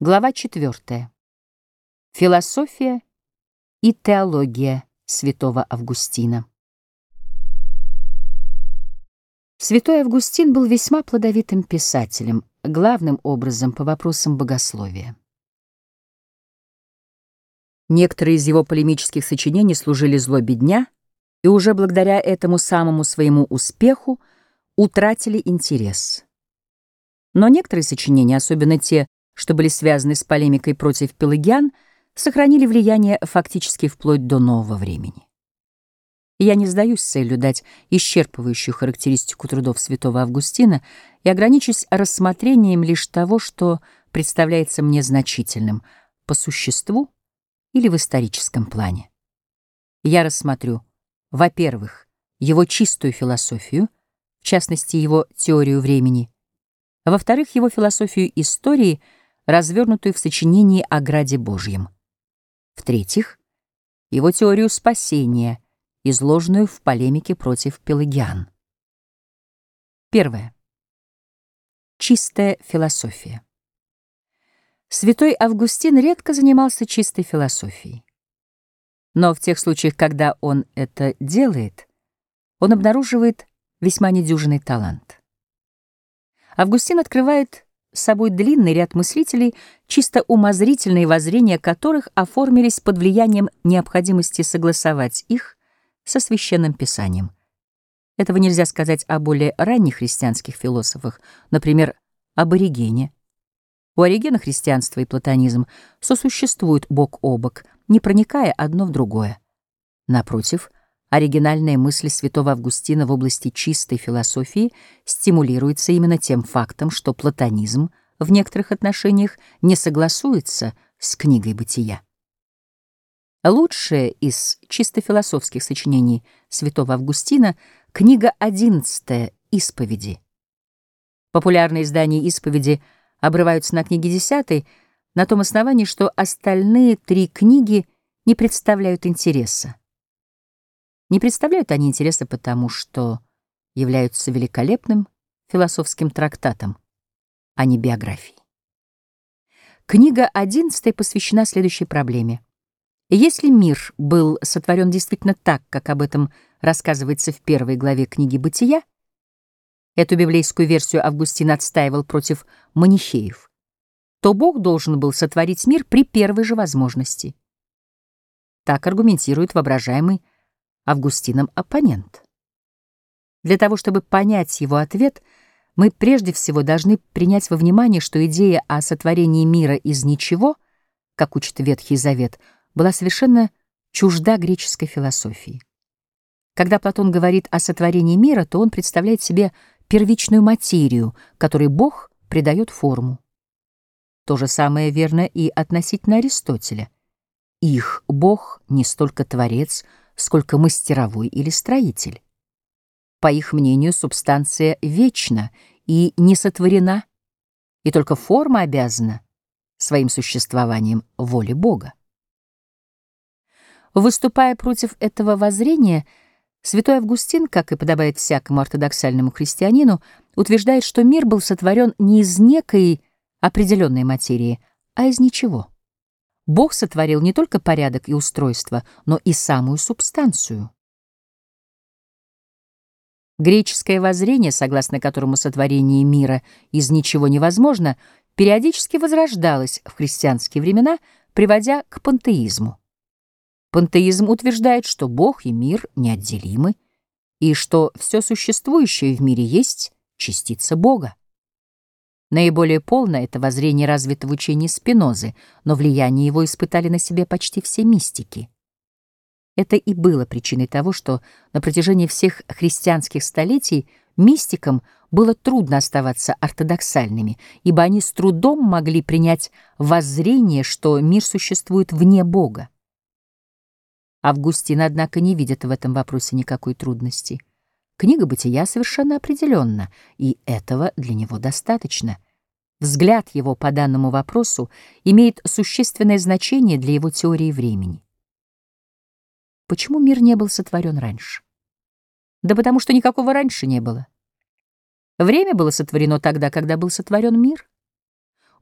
Глава 4. Философия и теология святого Августина. Святой Августин был весьма плодовитым писателем, главным образом по вопросам богословия. Некоторые из его полемических сочинений служили злобе дня и уже благодаря этому самому своему успеху утратили интерес. Но некоторые сочинения, особенно те, что были связаны с полемикой против пелагиан, сохранили влияние фактически вплоть до нового времени. Я не сдаюсь целью дать исчерпывающую характеристику трудов святого Августина и ограничусь рассмотрением лишь того, что представляется мне значительным по существу или в историческом плане. Я рассмотрю, во-первых, его чистую философию, в частности, его теорию времени, во-вторых, его философию истории — развернутую в сочинении о Граде Божьем. В-третьих, его теорию спасения, изложенную в полемике против Пелагиан. Первое. Чистая философия. Святой Августин редко занимался чистой философией. Но в тех случаях, когда он это делает, он обнаруживает весьма недюжинный талант. Августин открывает собой длинный ряд мыслителей, чисто умозрительные воззрения которых оформились под влиянием необходимости согласовать их со священным писанием. Этого нельзя сказать о более ранних христианских философах, например, об Оригене. У Оригена христианство и платонизм сосуществуют бок о бок, не проникая одно в другое. Напротив, оригинальная мысль святого Августина в области чистой философии стимулируется именно тем фактом, что платонизм в некоторых отношениях не согласуется с книгой бытия. Лучшее из чисто философских сочинений святого Августина — книга одиннадцатая «Исповеди». Популярные издания «Исповеди» обрываются на книге десятой на том основании, что остальные три книги не представляют интереса. Не представляют они интереса потому, что являются великолепным философским трактатом, а не биографией. Книга одиннадцатая посвящена следующей проблеме. Если мир был сотворен действительно так, как об этом рассказывается в первой главе книги «Бытия», эту библейскую версию Августин отстаивал против манихеев, то Бог должен был сотворить мир при первой же возможности. Так аргументирует воображаемый Августином оппонент. Для того, чтобы понять его ответ, мы прежде всего должны принять во внимание, что идея о сотворении мира из ничего, как учит Ветхий Завет, была совершенно чужда греческой философии. Когда Платон говорит о сотворении мира, то он представляет себе первичную материю, которой Бог придает форму. То же самое верно и относительно Аристотеля. Их Бог не столько творец, сколько мастеровой или строитель. По их мнению, субстанция вечна и не сотворена, и только форма обязана своим существованием воле Бога. Выступая против этого воззрения, святой Августин, как и подобает всякому ортодоксальному христианину, утверждает, что мир был сотворен не из некой определенной материи, а из ничего. Бог сотворил не только порядок и устройство, но и самую субстанцию. Греческое воззрение, согласно которому сотворение мира из ничего невозможно, периодически возрождалось в христианские времена, приводя к пантеизму. Пантеизм утверждает, что Бог и мир неотделимы, и что все существующее в мире есть частица Бога. Наиболее полно это воззрение развито в учении Спинозы, но влияние его испытали на себе почти все мистики. Это и было причиной того, что на протяжении всех христианских столетий мистикам было трудно оставаться ортодоксальными, ибо они с трудом могли принять воззрение, что мир существует вне Бога. Августин, однако, не видит в этом вопросе никакой трудности. Книга «Бытия» совершенно определенно, и этого для него достаточно. Взгляд его по данному вопросу имеет существенное значение для его теории времени. Почему мир не был сотворен раньше? Да потому что никакого раньше не было. Время было сотворено тогда, когда был сотворен мир.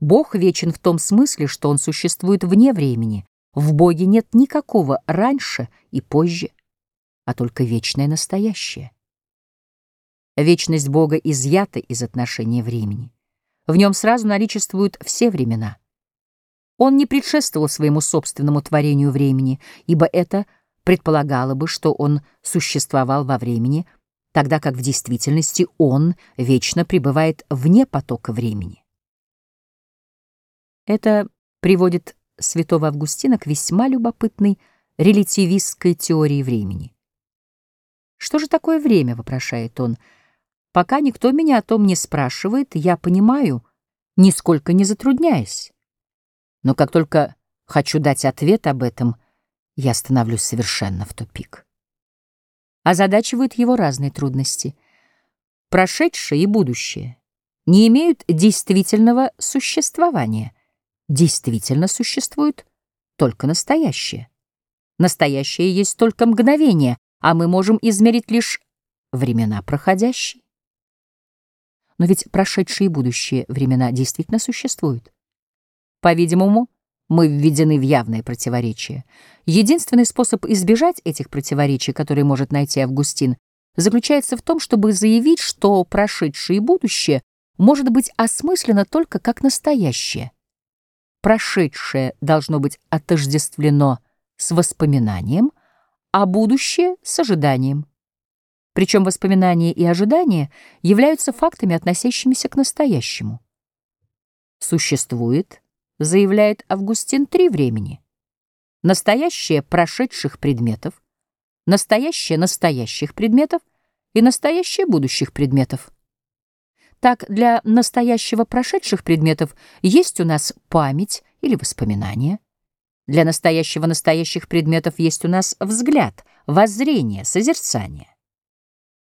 Бог вечен в том смысле, что Он существует вне времени. В Боге нет никакого раньше и позже, а только вечное настоящее. Вечность Бога изъята из отношения времени. В нем сразу наличествуют все времена. Он не предшествовал своему собственному творению времени, ибо это предполагало бы, что он существовал во времени, тогда как в действительности он вечно пребывает вне потока времени. Это приводит святого Августина к весьма любопытной релятивистской теории времени. «Что же такое время?» — вопрошает он — Пока никто меня о том не спрашивает, я понимаю, нисколько не затрудняясь. Но как только хочу дать ответ об этом, я становлюсь совершенно в тупик. Озадачивают его разные трудности. Прошедшее и будущее не имеют действительного существования. Действительно существует только настоящее. Настоящее есть только мгновение, а мы можем измерить лишь времена проходящие. Но ведь прошедшие и будущие времена действительно существуют. По-видимому, мы введены в явное противоречие. Единственный способ избежать этих противоречий, который может найти Августин, заключается в том, чтобы заявить, что прошедшее и будущее может быть осмысленно только как настоящее. Прошедшее должно быть отождествлено с воспоминанием, а будущее — с ожиданием. Причем воспоминания и ожидания являются фактами, относящимися к настоящему. Существует, заявляет Августин, три времени. Настоящее прошедших предметов, настоящее настоящих предметов и настоящее будущих предметов. Так, для настоящего прошедших предметов есть у нас память или воспоминания. Для настоящего настоящих предметов есть у нас взгляд, воззрение, созерцание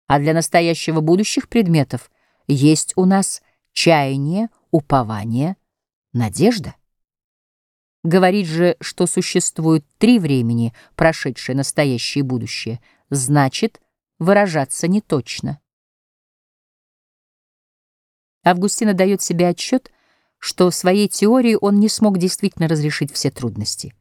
а для настоящего будущих предметов есть у нас чаяние, упование, надежда. Говорить же, что существует три времени, прошедшее, настоящее и будущее, значит выражаться неточно. Августина дает себе отчет, что в своей теории он не смог действительно разрешить все трудности.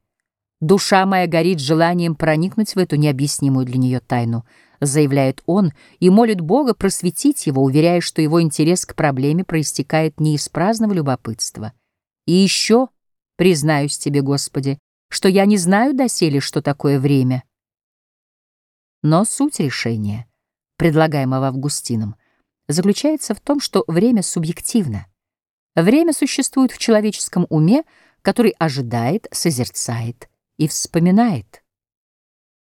Душа моя горит желанием проникнуть в эту необъяснимую для нее тайну — заявляет он, и молит Бога просветить его, уверяя, что его интерес к проблеме проистекает не из праздного любопытства. И еще, признаюсь тебе, Господи, что я не знаю доселе, что такое время. Но суть решения, предлагаемого Августином, заключается в том, что время субъективно. Время существует в человеческом уме, который ожидает, созерцает и вспоминает.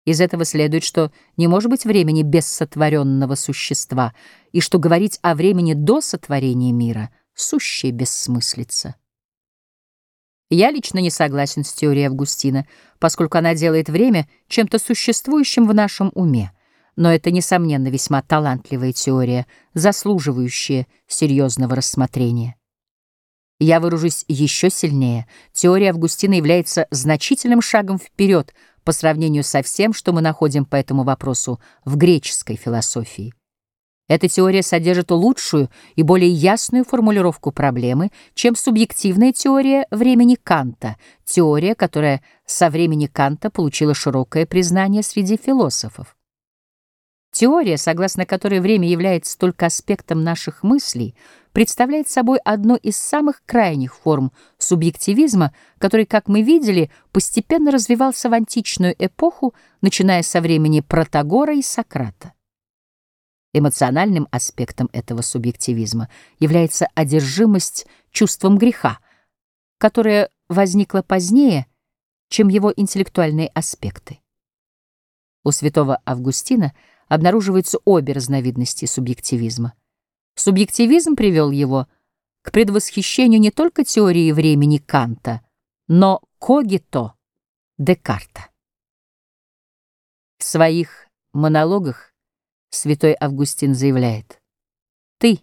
Из этого следует, что не может быть времени без сотворенного существа, и что говорить о времени до сотворения мира — сущая бессмыслица. Я лично не согласен с теорией Августина, поскольку она делает время чем-то существующим в нашем уме, но это, несомненно, весьма талантливая теория, заслуживающая серьезного рассмотрения. Я выражусь еще сильнее. Теория Августина является значительным шагом вперед — по сравнению со всем, что мы находим по этому вопросу в греческой философии. Эта теория содержит лучшую и более ясную формулировку проблемы, чем субъективная теория времени Канта, теория, которая со времени Канта получила широкое признание среди философов. Теория, согласно которой время является только аспектом наших мыслей, представляет собой одну из самых крайних форм субъективизма, который, как мы видели, постепенно развивался в античную эпоху, начиная со времени Протагора и Сократа. Эмоциональным аспектом этого субъективизма является одержимость чувством греха, которое возникло позднее, чем его интеллектуальные аспекты. У святого Августина – обнаруживаются обе разновидности субъективизма. Субъективизм привел его к предвосхищению не только теории времени Канта, но когито Декарта. В своих монологах святой Августин заявляет, «Ты,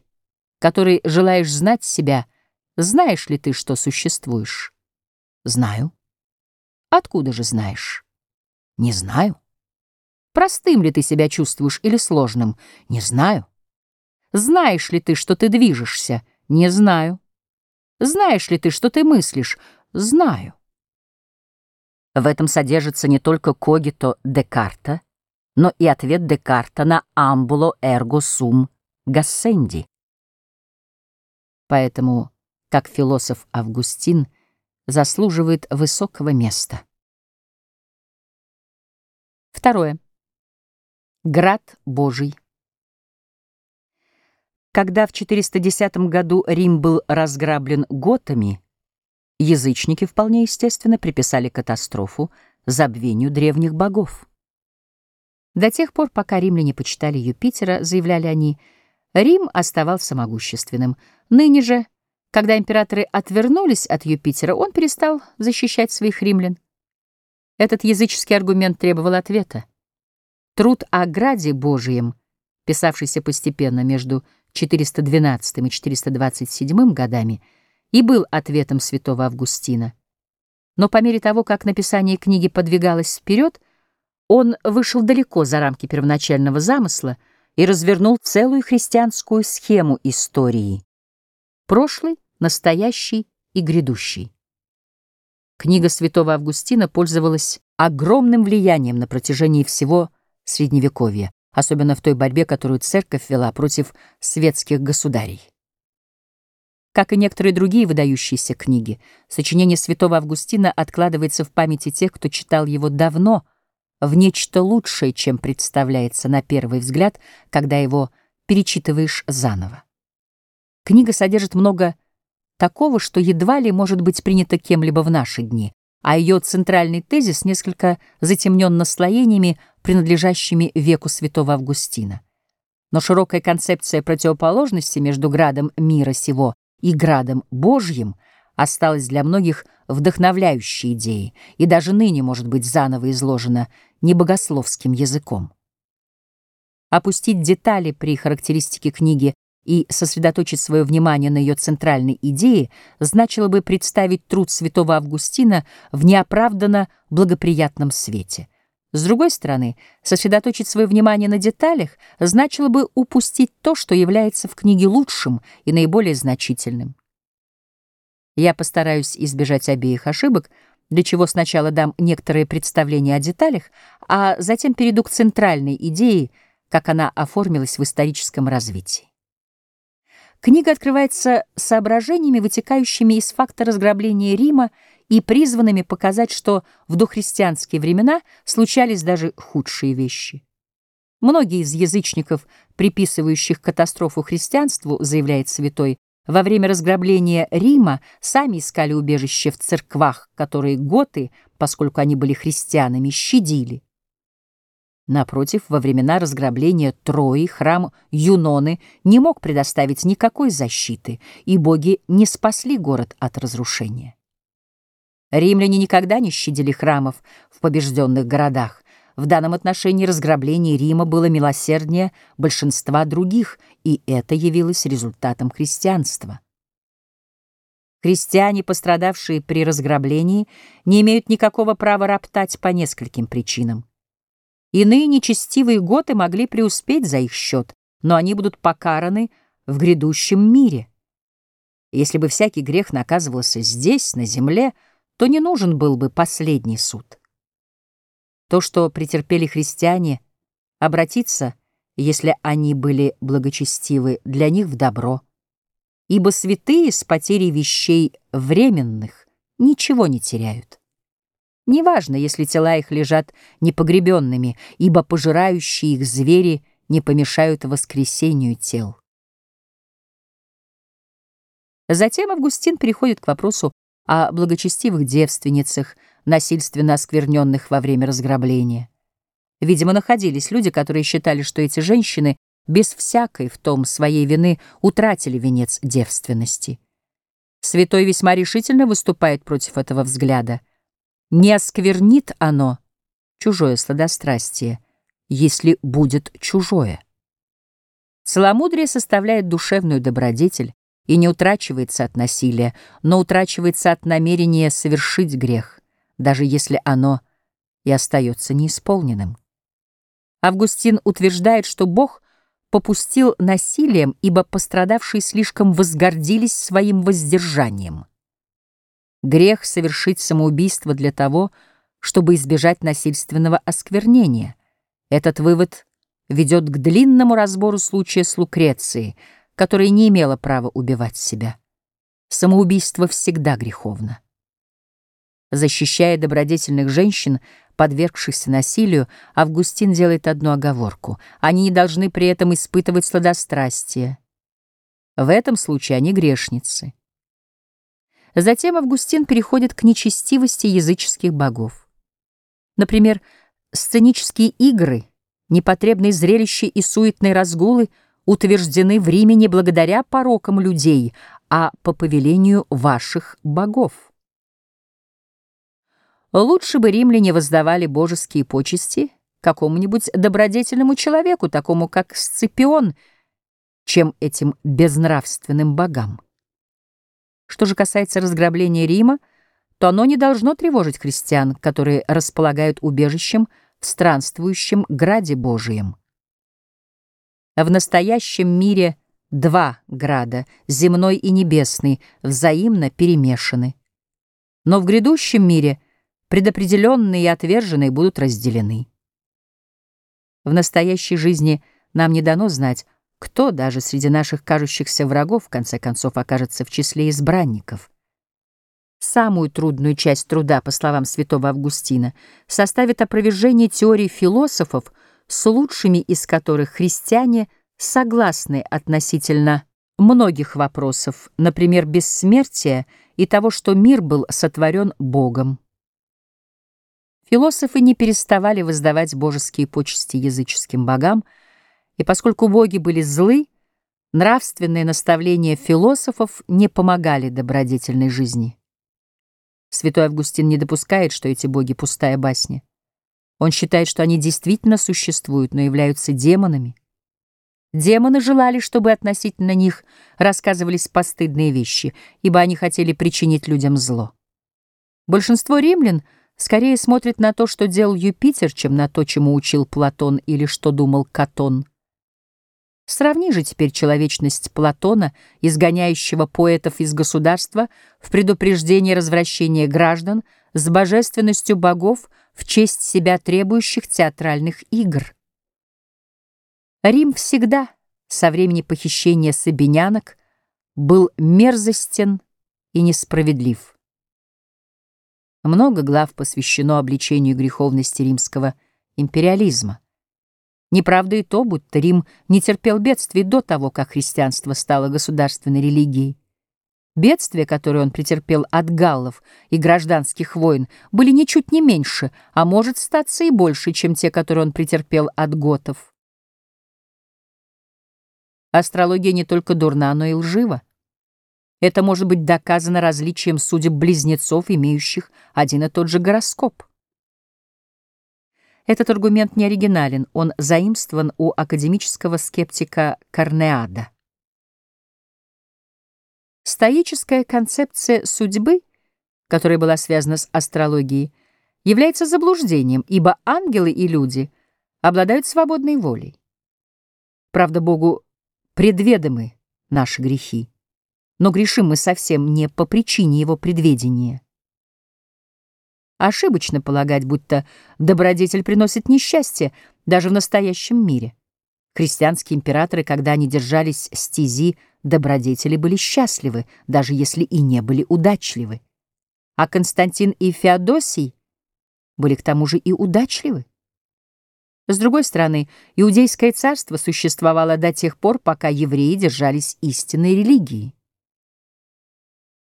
который желаешь знать себя, знаешь ли ты, что существуешь?» «Знаю». «Откуда же знаешь?» «Не знаю». Простым ли ты себя чувствуешь или сложным? Не знаю. Знаешь ли ты, что ты движешься? Не знаю. Знаешь ли ты, что ты мыслишь? Знаю. В этом содержится не только когито Декарта, но и ответ Декарта на амбуло эрго сум гассенди. Поэтому, как философ Августин, заслуживает высокого места. Второе. Град Божий. Когда в 410 году Рим был разграблен готами, язычники вполне естественно приписали катастрофу забвению древних богов. До тех пор, пока римляне почитали Юпитера, заявляли они, Рим оставался могущественным. Ныне же, когда императоры отвернулись от Юпитера, он перестал защищать своих римлян. Этот языческий аргумент требовал ответа. Труд о Граде Божием, писавшийся постепенно между 412 и 427 годами, и был ответом святого Августина. Но по мере того, как написание книги подвигалось вперед, он вышел далеко за рамки первоначального замысла и развернул целую христианскую схему истории — прошлый, настоящий и грядущий. Книга святого Августина пользовалась огромным влиянием на протяжении всего Средневековья особенно в той борьбе, которую церковь вела против светских государей. Как и некоторые другие выдающиеся книги, сочинение святого Августина откладывается в памяти тех, кто читал его давно, в нечто лучшее, чем представляется на первый взгляд, когда его перечитываешь заново. Книга содержит много такого, что едва ли может быть принято кем-либо в наши дни, а ее центральный тезис несколько затемнен наслоениями, принадлежащими веку святого Августина. Но широкая концепция противоположности между градом мира сего и градом Божьим осталась для многих вдохновляющей идеей и даже ныне может быть заново изложена небогословским языком. Опустить детали при характеристике книги и сосредоточить свое внимание на ее центральной идее значило бы представить труд святого Августина в неоправданно благоприятном свете. С другой стороны, сосредоточить свое внимание на деталях значило бы упустить то, что является в книге лучшим и наиболее значительным. Я постараюсь избежать обеих ошибок, для чего сначала дам некоторые представления о деталях, а затем перейду к центральной идее, как она оформилась в историческом развитии. Книга открывается соображениями, вытекающими из факта разграбления Рима и призванными показать, что в дохристианские времена случались даже худшие вещи. Многие из язычников, приписывающих катастрофу христианству, заявляет святой, во время разграбления Рима сами искали убежище в церквах, которые готы, поскольку они были христианами, щадили. Напротив, во времена разграбления Трои храм Юноны не мог предоставить никакой защиты, и боги не спасли город от разрушения. Римляне никогда не щадили храмов в побежденных городах. В данном отношении разграбление Рима было милосерднее большинства других, и это явилось результатом христианства. Христиане, пострадавшие при разграблении, не имеют никакого права роптать по нескольким причинам. Иные нечестивые готы могли преуспеть за их счет, но они будут покараны в грядущем мире. Если бы всякий грех наказывался здесь, на земле, то не нужен был бы последний суд. То, что претерпели христиане, обратится, если они были благочестивы, для них в добро. Ибо святые с потерей вещей временных ничего не теряют. Неважно, если тела их лежат непогребенными, ибо пожирающие их звери не помешают воскресению тел. Затем Августин переходит к вопросу о благочестивых девственницах, насильственно оскверненных во время разграбления. Видимо, находились люди, которые считали, что эти женщины без всякой в том своей вины утратили венец девственности. Святой весьма решительно выступает против этого взгляда — не осквернит оно чужое сладострастие, если будет чужое. Целомудрие составляет душевную добродетель и не утрачивается от насилия, но утрачивается от намерения совершить грех, даже если оно и остается неисполненным. Августин утверждает, что Бог попустил насилием, ибо пострадавшие слишком возгордились своим воздержанием. Грех совершить самоубийство для того, чтобы избежать насильственного осквернения. Этот вывод ведет к длинному разбору случая с Лукрецией, которая не имела права убивать себя. Самоубийство всегда греховно. Защищая добродетельных женщин, подвергшихся насилию, Августин делает одну оговорку. Они не должны при этом испытывать сладострастие. В этом случае они грешницы. Затем Августин переходит к нечестивости языческих богов. Например, сценические игры, непотребные зрелища и суетные разгулы утверждены в Риме не благодаря порокам людей, а по повелению ваших богов. Лучше бы римляне воздавали божеские почести какому-нибудь добродетельному человеку, такому как Сципион, чем этим безнравственным богам. Что же касается разграбления Рима, то оно не должно тревожить христиан, которые располагают убежищем в странствующем граде Божием. В настоящем мире два града, земной и небесный, взаимно перемешаны. Но в грядущем мире — предопределенные и отверженные будут разделены. В настоящей жизни нам не дано знать, кто даже среди наших кажущихся врагов в конце концов окажется в числе избранников. Самую трудную часть труда, по словам святого Августина, составит опровержение теорий философов, с лучшими из которых христиане согласны относительно многих вопросов, например, бессмертия и того, что мир был сотворен Богом. Философы не переставали воздавать божеские почести языческим богам, и поскольку боги были злы, нравственные наставления философов не помогали добродетельной жизни. Святой Августин не допускает, что эти боги — пустая басня. Он считает, что они действительно существуют, но являются демонами. Демоны желали, чтобы относительно них рассказывались постыдные вещи, ибо они хотели причинить людям зло. Большинство римлян — скорее смотрит на то, что делал Юпитер, чем на то, чему учил Платон или что думал Катон. Сравни же теперь человечность Платона, изгоняющего поэтов из государства в предупреждение развращения граждан, с божественностью богов в честь себя требующих театральных игр. Рим всегда, со времени похищения сабинянок, был мерзостен и несправедлив. Много глав посвящено обличению греховности римского империализма. Неправда и то, будто Рим не терпел бедствий до того, как христианство стало государственной религией. Бедствия, которые он претерпел от галлов и гражданских войн, были ничуть не меньше, а может статься и больше, чем те, которые он претерпел от готов. Астрология не только дурна, но и лжива. Это может быть доказано различием судеб близнецов, имеющих один и тот же гороскоп. Этот аргумент не оригинален, он заимствован у академического скептика Корнеада. Стоическая концепция судьбы, которая была связана с астрологией, является заблуждением, ибо ангелы и люди обладают свободной волей. Правда, Богу предведомы наши грехи но грешим мы совсем не по причине его предведения. Ошибочно полагать, будто добродетель приносит несчастье даже в настоящем мире. Христианские императоры, когда они держались стези, добродетели были счастливы, даже если и не были удачливы. А Константин и Феодосий были к тому же и удачливы. С другой стороны, иудейское царство существовало до тех пор, пока евреи держались истинной религии.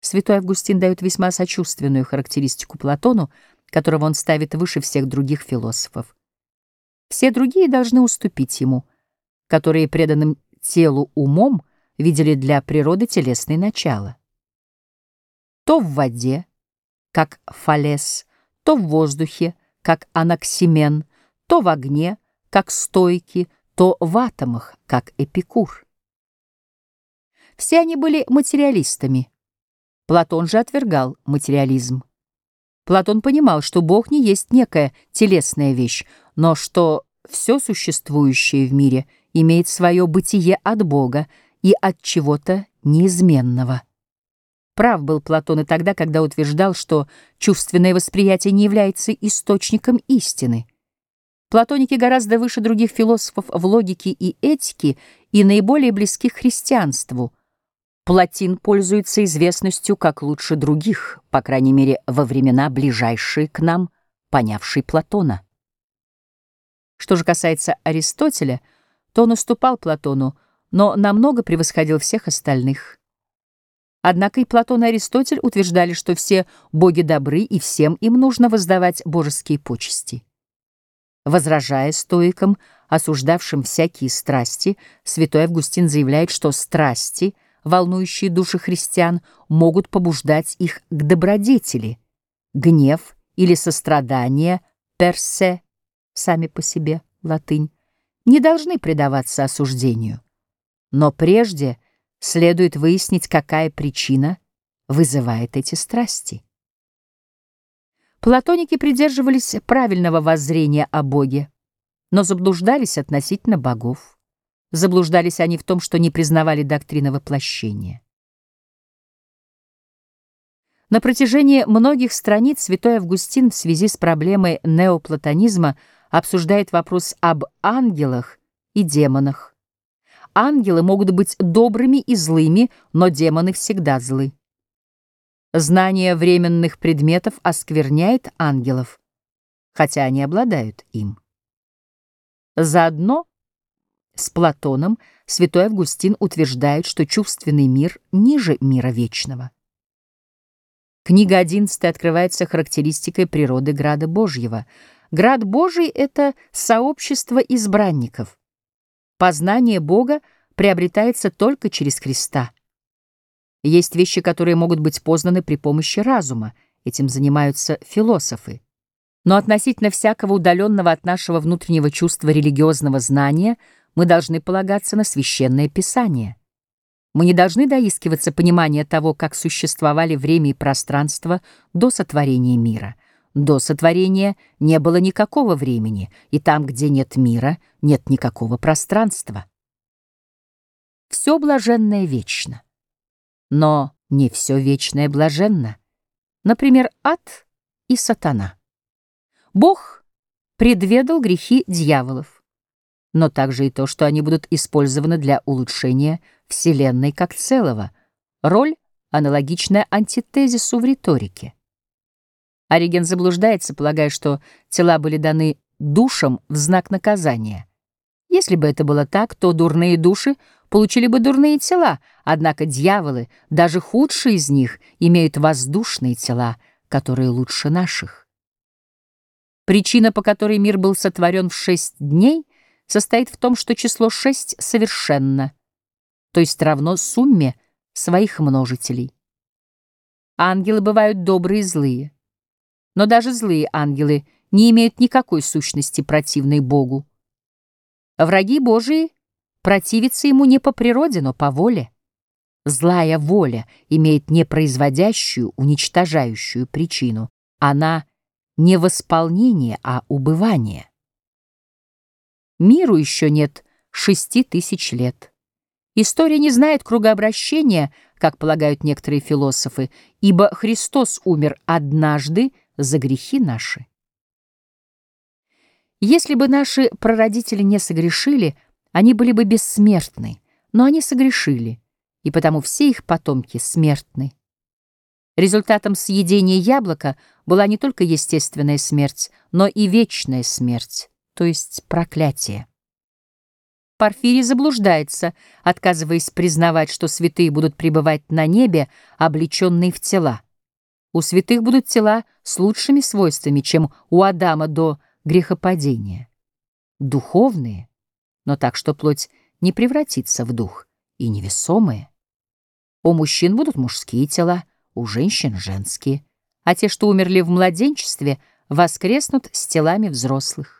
Святой Августин дает весьма сочувственную характеристику Платону, которого он ставит выше всех других философов. Все другие должны уступить ему, которые преданным телу умом видели для природы телесные начала. То в воде, как фалес, то в воздухе, как анаксимен, то в огне, как стойки, то в атомах, как эпикур. Все они были материалистами, Платон же отвергал материализм. Платон понимал, что Бог не есть некая телесная вещь, но что все существующее в мире имеет свое бытие от Бога и от чего-то неизменного. Прав был Платон и тогда, когда утверждал, что чувственное восприятие не является источником истины. Платоники гораздо выше других философов в логике и этике и наиболее близки к христианству. Платин пользуется известностью как лучше других, по крайней мере, во времена, ближайшие к нам, понявший Платона. Что же касается Аристотеля, то он уступал Платону, но намного превосходил всех остальных. Однако и Платон и Аристотель утверждали, что все боги добры, и всем им нужно воздавать божеские почести. Возражая стоикам, осуждавшим всякие страсти, святой Августин заявляет, что страсти, волнующие души христиан, могут побуждать их к добродетели. Гнев или сострадание персе, сами по себе, латынь, не должны предаваться осуждению. Но прежде следует выяснить, какая причина вызывает эти страсти. Платоники придерживались правильного воззрения о Боге, но заблуждались относительно богов. Заблуждались они в том, что не признавали доктрины воплощения. На протяжении многих страниц святой Августин в связи с проблемой неоплатонизма обсуждает вопрос об ангелах и демонах. Ангелы могут быть добрыми и злыми, но демоны всегда злы. Знание временных предметов оскверняет ангелов, хотя они обладают им. Заодно с Платоном святой Августин утверждает, что чувственный мир ниже мира вечного. Книга 11 открывается характеристикой природы Града Божьего. Град Божий — это сообщество избранников. Познание Бога приобретается только через Христа. Есть вещи, которые могут быть познаны при помощи разума. Этим занимаются философы. Но относительно всякого удаленного от нашего внутреннего чувства религиозного знания мы должны полагаться на священное писание. Мы не должны доискиваться понимания того, как существовали время и пространство до сотворения мира. До сотворения не было никакого времени, и там, где нет мира, нет никакого пространства. Все блаженное вечно. Но не все вечное блаженно. Например, ад и сатана. Бог предведал грехи дьяволов но также и то, что они будут использованы для улучшения Вселенной как целого. Роль, аналогичная антитезису в риторике. Ориген заблуждается, полагая, что тела были даны душам в знак наказания. Если бы это было так, то дурные души получили бы дурные тела, однако дьяволы, даже худшие из них, имеют воздушные тела, которые лучше наших. Причина, по которой мир был сотворен в шесть дней — состоит в том, что число 6 совершенно, то есть равно сумме своих множителей. Ангелы бывают добрые и злые, но даже злые ангелы не имеют никакой сущности противной Богу. Враги Божии противятся ему не по природе, но по воле. Злая воля имеет непроизводящую, уничтожающую причину. Она не восполнение, а убывание. Миру еще нет шести тысяч лет. История не знает кругообращения, как полагают некоторые философы, ибо Христос умер однажды за грехи наши. Если бы наши прародители не согрешили, они были бы бессмертны, но они согрешили, и потому все их потомки смертны. Результатом съедения яблока была не только естественная смерть, но и вечная смерть то есть проклятие. Порфирий заблуждается, отказываясь признавать, что святые будут пребывать на небе, облеченные в тела. У святых будут тела с лучшими свойствами, чем у Адама до грехопадения. Духовные, но так, что плоть не превратится в дух, и невесомые. У мужчин будут мужские тела, у женщин — женские, а те, что умерли в младенчестве, воскреснут с телами взрослых.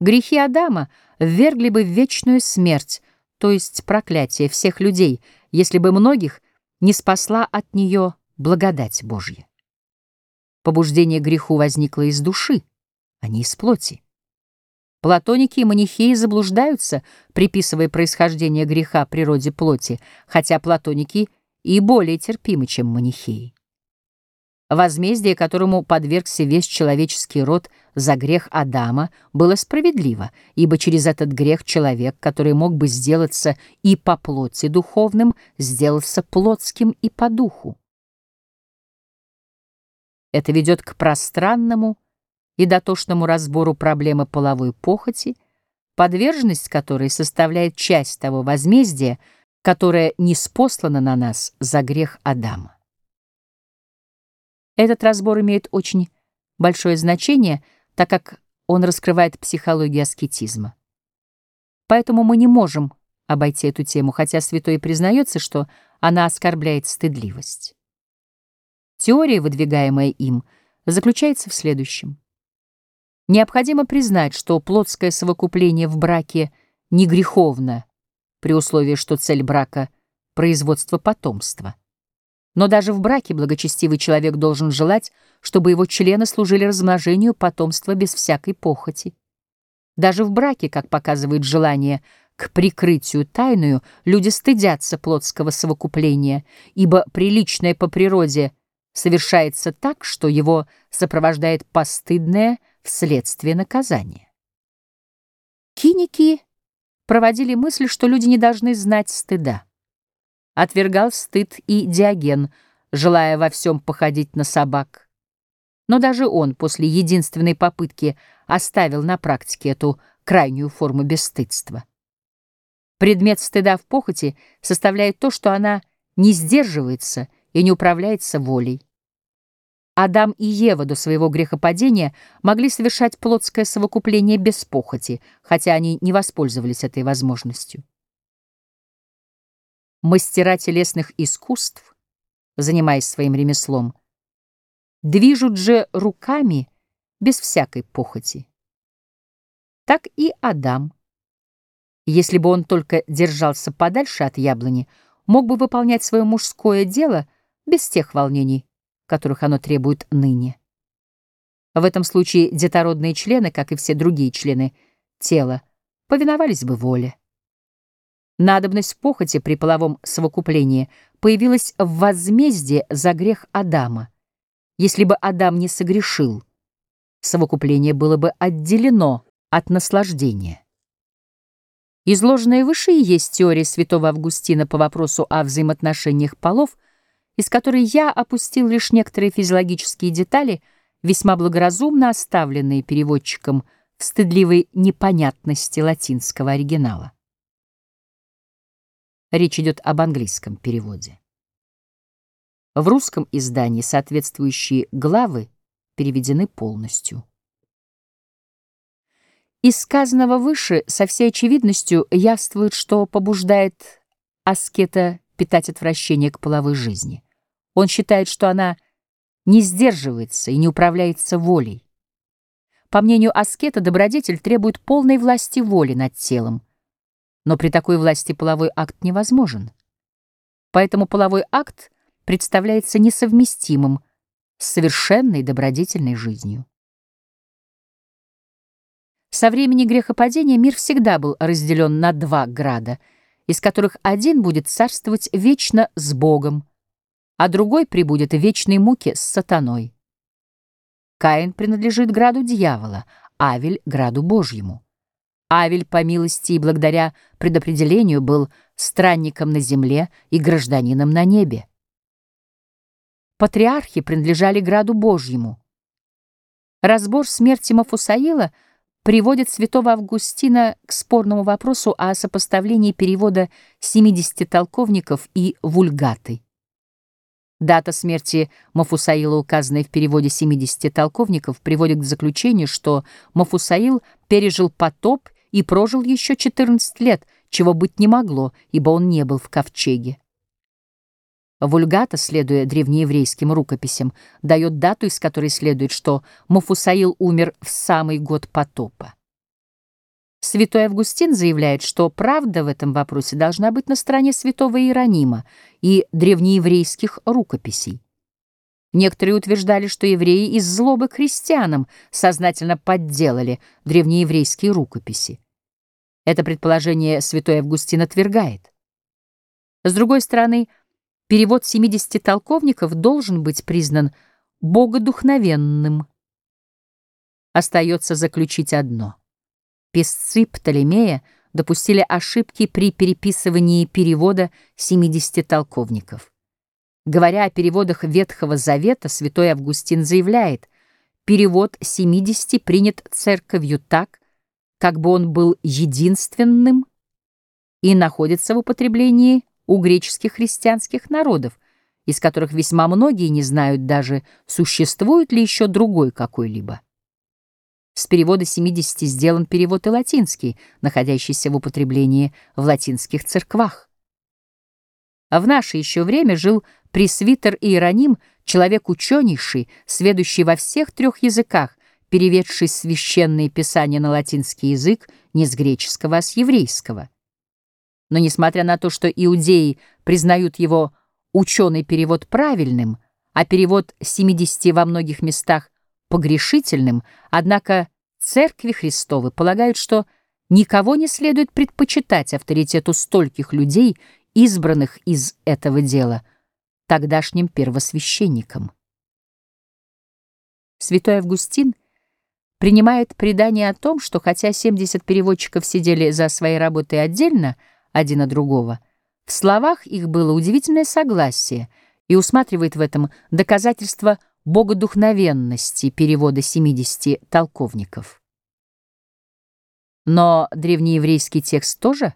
Грехи Адама ввергли бы в вечную смерть, то есть проклятие всех людей, если бы многих не спасла от нее благодать Божья. Побуждение греху возникло из души, а не из плоти. Платоники и манихеи заблуждаются, приписывая происхождение греха природе плоти, хотя платоники и более терпимы, чем манихеи. Возмездие, которому подвергся весь человеческий род за грех Адама, было справедливо, ибо через этот грех человек, который мог бы сделаться и по плоти духовным, сделался плотским и по духу. Это ведет к пространному, и дотошному разбору проблемы половой похоти, подверженность которой составляет часть того возмездия, которое неспослано на нас за грех Адама. Этот разбор имеет очень большое значение, так как он раскрывает психологию аскетизма. Поэтому мы не можем обойти эту тему, хотя святой признается, что она оскорбляет стыдливость. Теория, выдвигаемая им, заключается в следующем. Необходимо признать, что плотское совокупление в браке не греховно, при условии, что цель брака — производство потомства. Но даже в браке благочестивый человек должен желать, чтобы его члены служили размножению потомства без всякой похоти. Даже в браке, как показывает желание к прикрытию тайную, люди стыдятся плотского совокупления, ибо приличное по природе совершается так, что его сопровождает постыдное вследствие наказания. Киники проводили мысль, что люди не должны знать стыда. Отвергал стыд и Диоген, желая во всем походить на собак. Но даже он после единственной попытки оставил на практике эту крайнюю форму бесстыдства. Предмет стыда в похоти составляет то, что она не сдерживается и не управляется волей. Адам и Ева до своего грехопадения могли совершать плотское совокупление без похоти, хотя они не воспользовались этой возможностью. Мастера телесных искусств, занимаясь своим ремеслом, движут же руками без всякой похоти. Так и Адам. Если бы он только держался подальше от яблони, мог бы выполнять свое мужское дело без тех волнений, которых оно требует ныне. В этом случае детородные члены, как и все другие члены тела, повиновались бы воле. Надобность в похоти при половом совокуплении появилась в возмездии за грех Адама. Если бы Адам не согрешил, совокупление было бы отделено от наслаждения. Изложенная выше и есть теория святого Августина по вопросу о взаимоотношениях полов — из которой я опустил лишь некоторые физиологические детали, весьма благоразумно оставленные переводчиком в стыдливой непонятности латинского оригинала. Речь идет об английском переводе. В русском издании соответствующие главы переведены полностью. Из сказанного выше со всей очевидностью явствует, что побуждает аскета питать отвращение к половой жизни. Он считает, что она не сдерживается и не управляется волей. По мнению аскета, добродетель требует полной власти воли над телом. Но при такой власти половой акт невозможен. Поэтому половой акт представляется несовместимым с совершенной добродетельной жизнью. Со времени грехопадения мир всегда был разделен на два града, из которых один будет царствовать вечно с Богом, а другой прибудет в вечной муке с сатаной. Каин принадлежит граду дьявола, Авель — граду Божьему. Авель, по милости и благодаря предопределению, был странником на земле и гражданином на небе. Патриархи принадлежали граду Божьему. Разбор смерти Мафусаила приводит святого Августина к спорному вопросу о сопоставлении перевода 70 толковников и вульгаты. Дата смерти Мафусаила, указанная в переводе 70 толковников, приводит к заключению, что Мафусаил пережил потоп и прожил еще 14 лет, чего быть не могло, ибо он не был в ковчеге. Вульгата, следуя древнееврейским рукописям, дает дату, из которой следует, что Мафусаил умер в самый год потопа. Святой Августин заявляет, что правда в этом вопросе должна быть на стороне святого Иеронима и древнееврейских рукописей. Некоторые утверждали, что евреи из злобы к христианам сознательно подделали древнееврейские рукописи. Это предположение святой Августин отвергает. С другой стороны, перевод 70 толковников должен быть признан богодухновенным. Остается заключить одно. Песцы Птолемея допустили ошибки при переписывании перевода 70 толковников. Говоря о переводах Ветхого Завета, святой Августин заявляет, перевод 70 принят церковью так, как бы он был единственным и находится в употреблении у греческих христианских народов, из которых весьма многие не знают даже, существует ли еще другой какой-либо. С перевода 70 сделан перевод и латинский, находящийся в употреблении в латинских церквах. А в наше еще время жил пресвитер Иероним, человек ученейший, сведущий во всех трех языках, переведший священные писания на латинский язык не с греческого, а с еврейского. Но несмотря на то, что иудеи признают его ученый перевод правильным, а перевод 70 во многих местах погрешительным, однако церкви Христовы полагают, что никого не следует предпочитать авторитету стольких людей, избранных из этого дела, тогдашним первосвященникам. Святой Августин принимает предание о том, что хотя 70 переводчиков сидели за своей работой отдельно, один от другого, в словах их было удивительное согласие и усматривает в этом доказательство богодухновенности перевода 70 толковников. Но древнееврейский текст тоже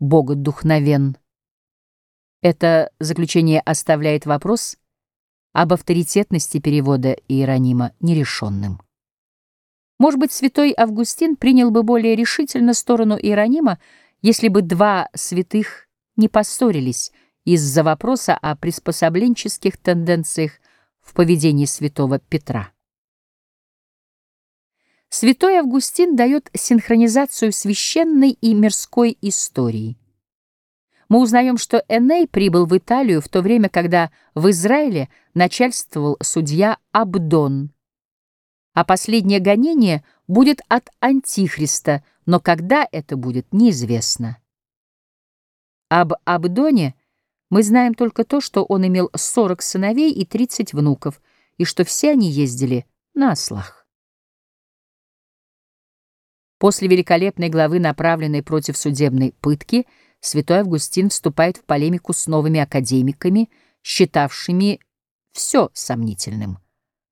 богодухновен. Это заключение оставляет вопрос об авторитетности перевода Иеронима нерешенным. Может быть, святой Августин принял бы более решительно сторону Иеронима, если бы два святых не поссорились из-за вопроса о приспособленческих тенденциях в поведении святого Петра. Святой Августин дает синхронизацию священной и мирской истории. Мы узнаем, что Эней прибыл в Италию в то время, когда в Израиле начальствовал судья Абдон, а последнее гонение будет от Антихриста, но когда это будет, неизвестно. Об Абдоне мы знаем только то, что он имел 40 сыновей и 30 внуков, и что все они ездили на ослах. После великолепной главы, направленной против судебной пытки, святой Августин вступает в полемику с новыми академиками, считавшими все сомнительным.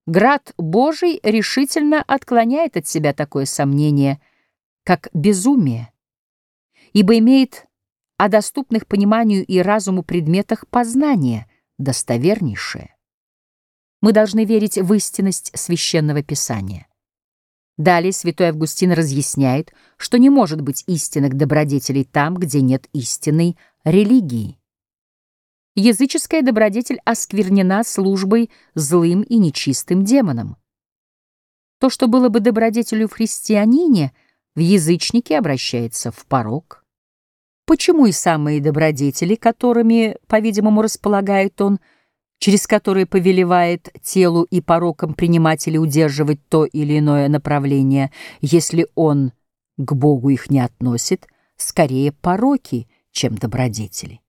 Град Божий решительно отклоняет от себя такое сомнение, как безумие, ибо имеет о доступных пониманию и разуму предметах познания, достовернейшее. Мы должны верить в истинность Священного Писания. Далее святой Августин разъясняет, что не может быть истинных добродетелей там, где нет истинной религии. Языческая добродетель осквернена службой злым и нечистым демонам. То, что было бы добродетелью в христианине, в язычнике обращается в порог. Почему и самые добродетели, которыми, по-видимому, располагает он, через которые повелевает телу и порокам принимать или удерживать то или иное направление, если он к Богу их не относит, скорее пороки, чем добродетели?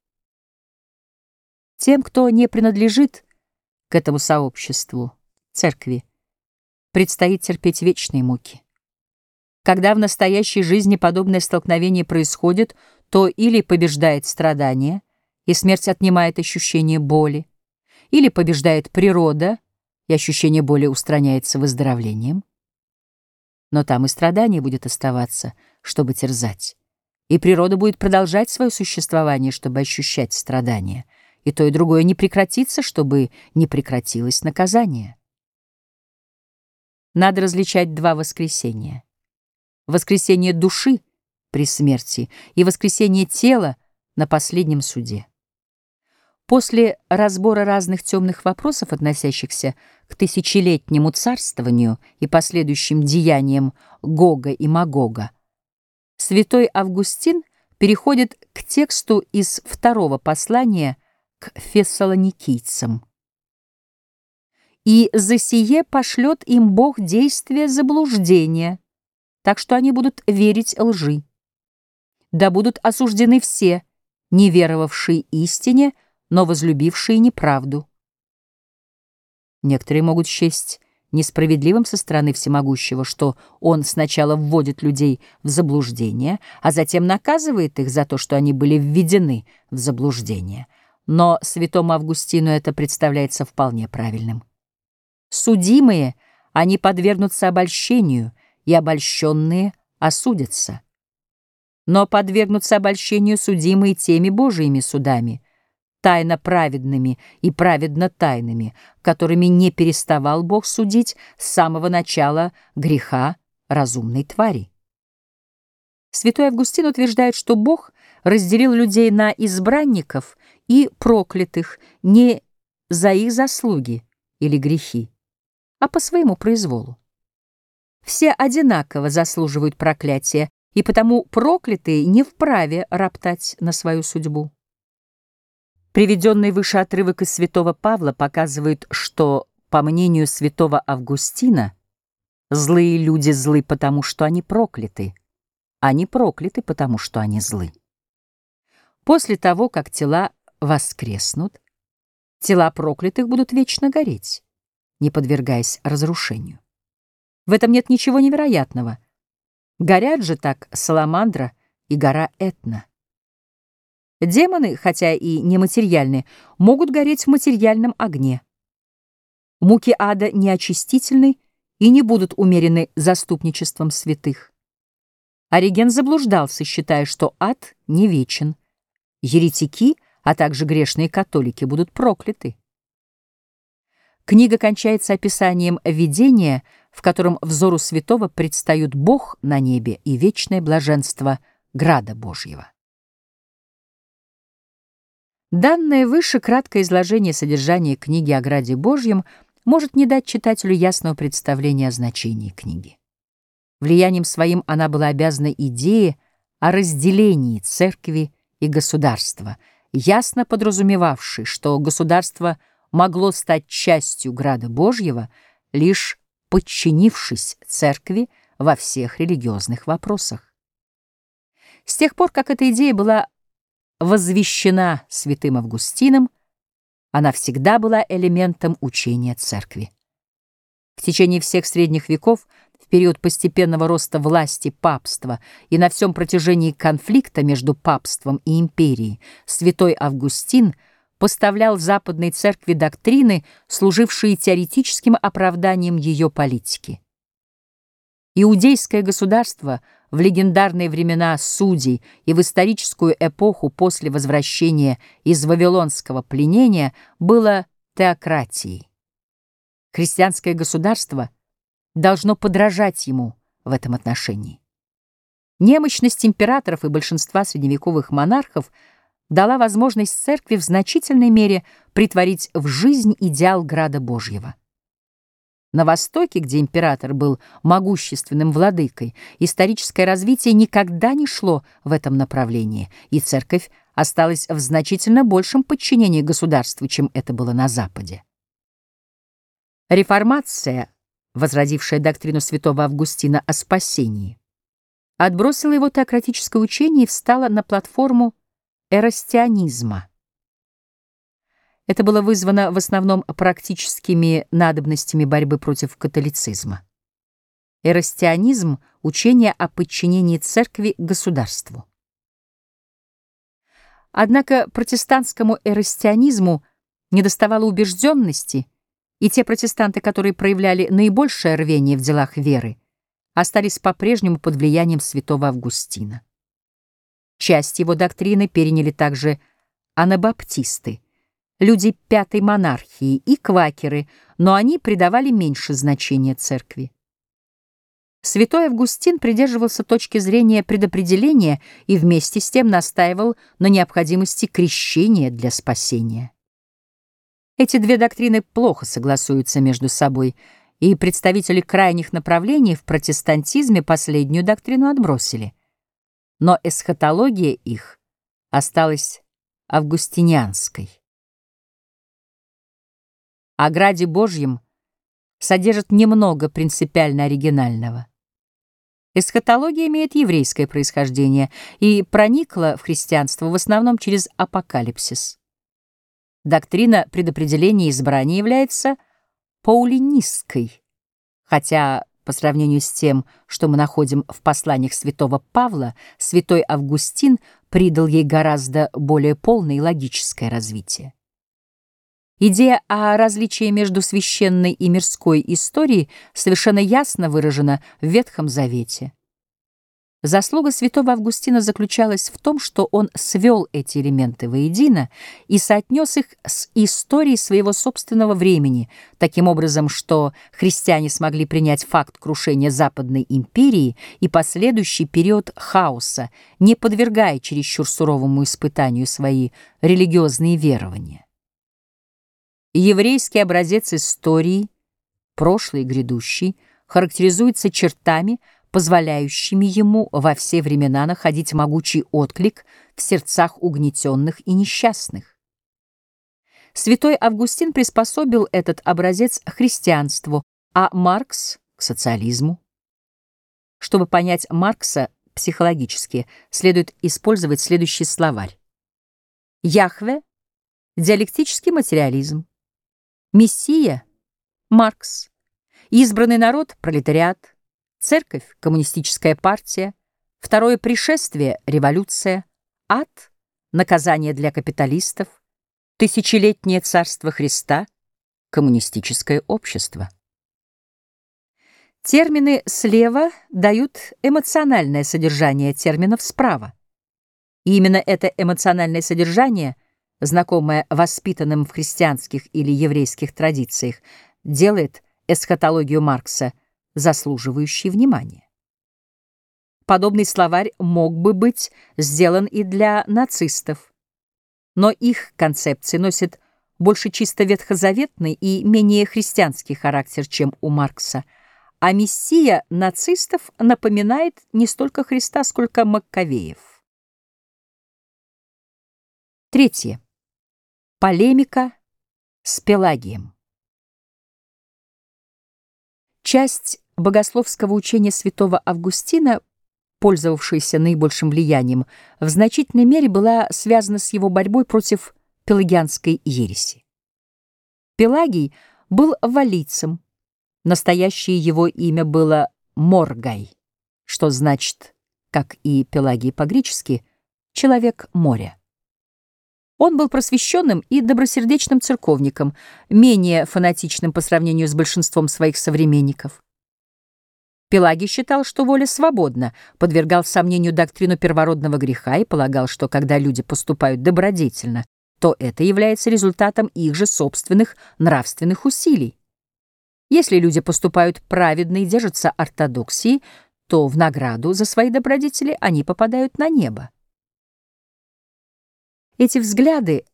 Тем, кто не принадлежит к этому сообществу, церкви, предстоит терпеть вечные муки. Когда в настоящей жизни подобное столкновение происходит — то или побеждает страдание, и смерть отнимает ощущение боли, или побеждает природа, и ощущение боли устраняется выздоровлением. Но там и страдание будет оставаться, чтобы терзать, и природа будет продолжать свое существование, чтобы ощущать страдания, и то и другое не прекратится, чтобы не прекратилось наказание. Надо различать два воскресения. Воскресение души — при смерти и воскресение тела на последнем суде. После разбора разных темных вопросов, относящихся к тысячелетнему царствованию и последующим деяниям Гога и Магога, святой Августин переходит к тексту из второго послания к фессалоникийцам. и за сие пошлет им Бог действие заблуждения, так что они будут верить лжи. Да будут осуждены все, не веровавшие истине, но возлюбившие неправду. Некоторые могут счесть несправедливым со стороны всемогущего, что он сначала вводит людей в заблуждение, а затем наказывает их за то, что они были введены в заблуждение. Но святому Августину это представляется вполне правильным. Судимые, они подвергнутся обольщению, и обольщенные осудятся. Но подвергнутся обольщению судимые теми Божиими судами — тайно праведными и праведно тайными, которыми не переставал Бог судить с самого начала греха разумной твари. Святой Августин утверждает, что Бог разделил людей на избранников и проклятых не за их заслуги или грехи, а по своему произволу. Все одинаково заслуживают проклятия, и потому проклятые не вправе роптать на свою судьбу. Приведенный выше отрывок из святого Павла показывает, что, по мнению святого Августина, злые люди злы потому, что они прокляты, они прокляты потому, что они злы. После того, как тела воскреснут, тела проклятых будут вечно гореть, не подвергаясь разрушению. В этом нет ничего невероятного. Горят же так Саламандра и гора Этна. Демоны, хотя и нематериальны, могут гореть в материальном огне. Муки ада неочистительны и не будут умерены заступничеством святых. Ориген заблуждался, считая, что ад не вечен. Еретики, а также грешные католики будут прокляты. Книга кончается описанием видения, в котором взору святого предстают Бог на небе и вечное блаженство Града Божьего. Данное выше краткое изложение содержания книги о Граде Божьем может не дать читателю ясного представления о значении книги. Влиянием своим она была обязана идее о разделении церкви и государства, ясно подразумевавшей, что государство могло стать частью Града Божьего, лишь подчинившись церкви во всех религиозных вопросах. С тех пор, как эта идея была возвещена святым Августином, она всегда была элементом учения церкви. В течение всех средних веков, в период постепенного роста власти папства и на всем протяжении конфликта между папством и империей, святой Августин поставлял западной церкви доктрины, служившие теоретическим оправданием ее политики. Иудейское государство — в легендарные времена судей и в историческую эпоху после возвращения из вавилонского пленения было теократией. Христианское государство должно подражать ему в этом отношении. Немощность императоров и большинства средневековых монархов дала возможность церкви в значительной мере притворить в жизнь идеал Града Божьего. На Востоке, где император был могущественным владыкой, историческое развитие никогда не шло в этом направлении, и церковь осталась в значительно большем подчинении государству, чем это было на Западе. Реформация, возродившая доктрину святого Августина о спасении, отбросила его теократическое учение и встала на платформу эрастианизма. Это было вызвано в основном практическими надобностями борьбы против католицизма. Эрастианизм — учение о подчинении церкви государству. Однако протестантскому эрастианизму недоставало убежденности, и те протестанты, которые проявляли наибольшее рвение в делах веры, остались по-прежнему под влиянием святого Августина. Часть его доктрины переняли также анабаптисты — люди пятой монархии и квакеры, но они придавали меньше значения церкви. Святой Августин придерживался точки зрения предопределения и вместе с тем настаивал на необходимости крещения для спасения. Эти две доктрины плохо согласуются между собой, и представители крайних направлений в протестантизме последнюю доктрину отбросили. Но эсхатология их осталась августинианской. О граде Божьем содержит немного принципиально оригинального. Эсхатология имеет еврейское происхождение и проникла в христианство в основном через апокалипсис. Доктрина предопределения избрания является паулинистской, хотя по сравнению с тем, что мы находим в посланиях святого Павла, святой Августин придал ей гораздо более полное и логическое развитие. Идея о различии между священной и мирской историей совершенно ясно выражена в Ветхом Завете. Заслуга святого Августина заключалась в том, что он свел эти элементы воедино и соотнес их с историей своего собственного времени, таким образом, что христиане смогли принять факт крушения Западной империи и последующий период хаоса, не подвергая чересчур суровому испытанию свои религиозные верования. Еврейский образец истории, прошлый и грядущий, характеризуется чертами, позволяющими ему во все времена находить могучий отклик в сердцах угнетенных и несчастных. Святой Августин приспособил этот образец христианству, а Маркс — к социализму. Чтобы понять Маркса психологически, следует использовать следующий словарь. Яхве — диалектический материализм. Мессия — Маркс. Избранный народ — пролетариат. Церковь — коммунистическая партия. Второе пришествие — революция. Ад — наказание для капиталистов. Тысячелетнее царство Христа — коммунистическое общество. Термины слева дают эмоциональное содержание терминов справа. И именно это эмоциональное содержание — знакомая воспитанным в христианских или еврейских традициях, делает эсхатологию Маркса заслуживающей внимания. Подобный словарь мог бы быть сделан и для нацистов, но их концепции носят больше чисто ветхозаветный и менее христианский характер, чем у Маркса, а мессия нацистов напоминает не столько Христа, сколько Маккавеев. Третье. Полемика с Пелагием. Часть богословского учения святого Августина, пользовавшаяся наибольшим влиянием, в значительной мере была связана с его борьбой против пелагианской ереси. Пелагий был валийцем. Настоящее его имя было Моргай, что значит, как и Пелагий по-гречески, «человек моря». Он был просвещенным и добросердечным церковником, менее фанатичным по сравнению с большинством своих современников. Пелагий считал, что воля свободна, подвергал сомнению доктрину первородного греха и полагал, что когда люди поступают добродетельно, то это является результатом их же собственных нравственных усилий. Если люди поступают праведно и держатся ортодоксии, то в награду за свои добродетели они попадают на небо. Эти взгляды,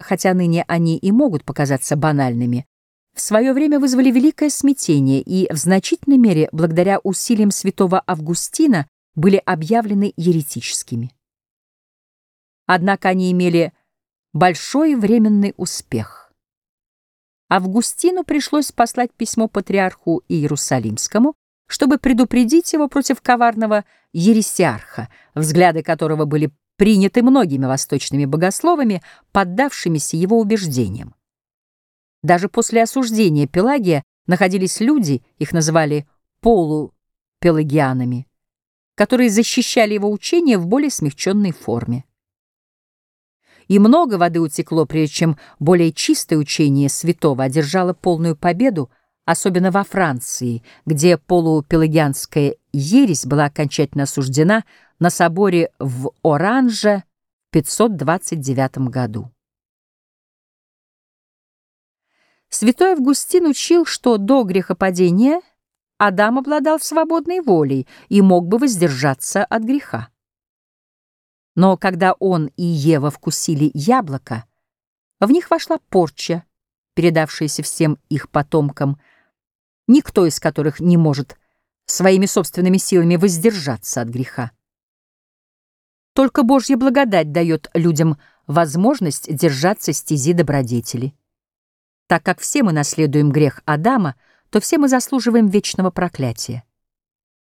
хотя ныне они и могут показаться банальными, в свое время вызвали великое смятение и в значительной мере благодаря усилиям святого Августина были объявлены еретическими. Однако они имели большой временный успех. Августину пришлось послать письмо патриарху Иерусалимскому, чтобы предупредить его против коварного ересиарха, взгляды которого были приняты многими восточными богословами, поддавшимися его убеждениям. Даже после осуждения Пелагия находились люди, их называли полупелагианами, которые защищали его учение в более смягченной форме. И много воды утекло, прежде чем более чистое учение святого одержало полную победу, особенно во Франции, где полупелагианская ересь была окончательно осуждена на соборе в Оранже в 529 году. Святой Августин учил, что до грехопадения Адам обладал свободной волей и мог бы воздержаться от греха. Но когда он и Ева вкусили яблоко, в них вошла порча, передавшаяся всем их потомкам, никто из которых не может своими собственными силами воздержаться от греха. Только Божья благодать дает людям возможность держаться стези добродетели. Так как все мы наследуем грех Адама, то все мы заслуживаем вечного проклятия.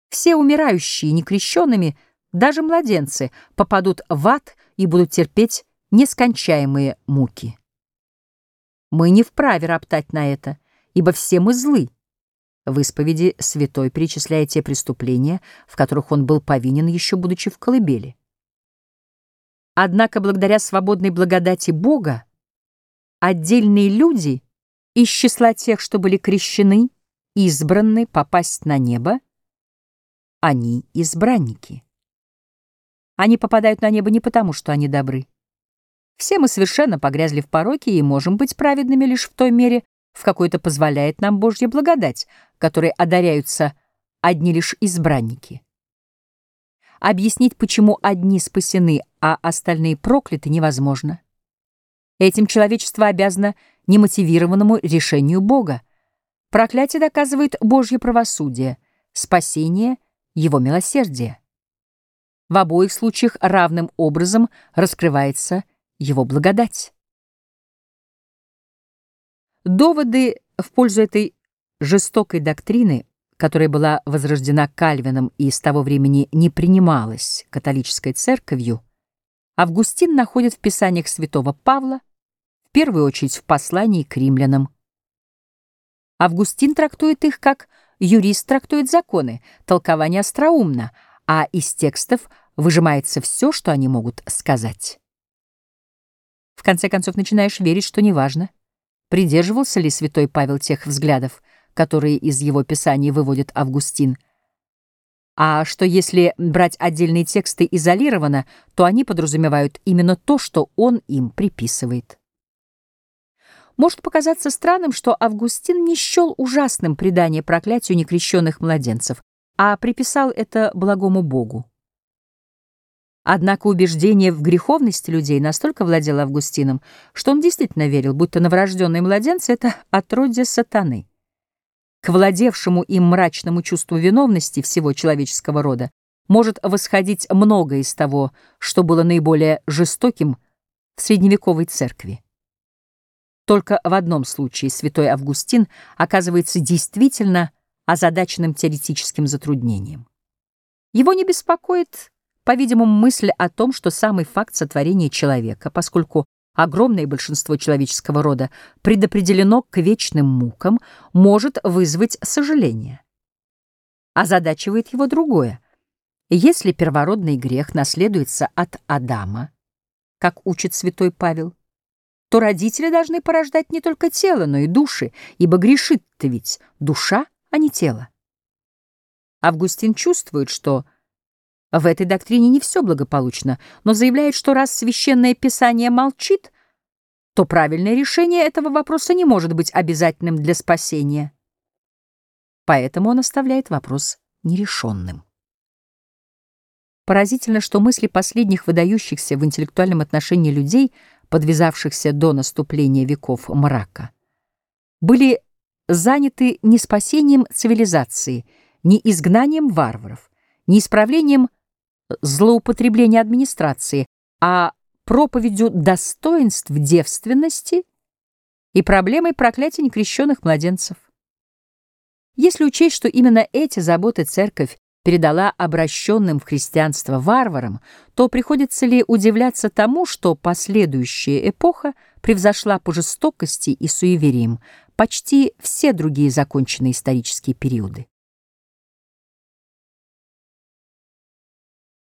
Все умирающие некрещенными, даже младенцы, попадут в ад и будут терпеть нескончаемые муки. Мы не вправе роптать на это, ибо все мы злы. В исповеди святой перечисляя те преступления, в которых он был повинен, еще будучи в колыбели. Однако благодаря свободной благодати Бога отдельные люди из числа тех, что были крещены, избраны попасть на небо, они избранники. Они попадают на небо не потому, что они добры. Все мы совершенно погрязли в пороке и можем быть праведными лишь в той мере, в какой это позволяет нам Божья благодать, которой одаряются одни лишь избранники. Объяснить, почему одни спасены, а остальные прокляты, невозможно. Этим человечество обязано немотивированному решению Бога. Проклятие доказывает Божье правосудие, спасение — Его милосердие. В обоих случаях равным образом раскрывается Его благодать. Доводы в пользу этой жестокой доктрины, которая была возрождена Кальвином и с того времени не принималась католической церковью, Августин находит в писаниях святого Павла, в первую очередь в послании к римлянам. Августин трактует их как юрист трактует законы, толкование остроумно, а из текстов выжимается все, что они могут сказать. В конце концов начинаешь верить, что неважно, придерживался ли святой Павел тех взглядов, которые из его писаний выводит Августин, а что если брать отдельные тексты изолированно, то они подразумевают именно то, что он им приписывает. Может показаться странным, что Августин не счел ужасным предание проклятию некрещенных младенцев, а приписал это благому Богу. Однако убеждение в греховности людей настолько владело Августином, что он действительно верил, будто новорожденные младенцы — это отродье сатаны. К владевшему им мрачному чувству виновности всего человеческого рода может восходить многое из того, что было наиболее жестоким в средневековой церкви. Только в одном случае святой Августин оказывается действительно озадаченным теоретическим затруднением. Его не беспокоит, по-видимому, мысль о том, что самый факт сотворения человека, поскольку огромное большинство человеческого рода предопределено к вечным мукам, может вызвать сожаление. Озадачивает его другое. Если первородный грех наследуется от Адама, как учит святой Павел, то родители должны порождать не только тело, но и души, ибо грешит-то ведь душа, а не тело. Августин чувствует, что в этой доктрине не все благополучно, но заявляет, что раз священное писание молчит, то правильное решение этого вопроса не может быть обязательным для спасения. Поэтому он оставляет вопрос нерешенным. Поразительно, что мысли последних выдающихся в интеллектуальном отношении людей, подвязавшихся до наступления веков мрака, были заняты не спасением цивилизации, не изгнанием варваров, не исправлением злоупотребления администрации, а проповедью достоинств девственности и проблемой проклятия некрещенных младенцев. Если учесть, что именно эти заботы церковь передала обращенным в христианство варварам, то приходится ли удивляться тому, что последующая эпоха превзошла по жестокости и суевериям почти все другие законченные исторические периоды.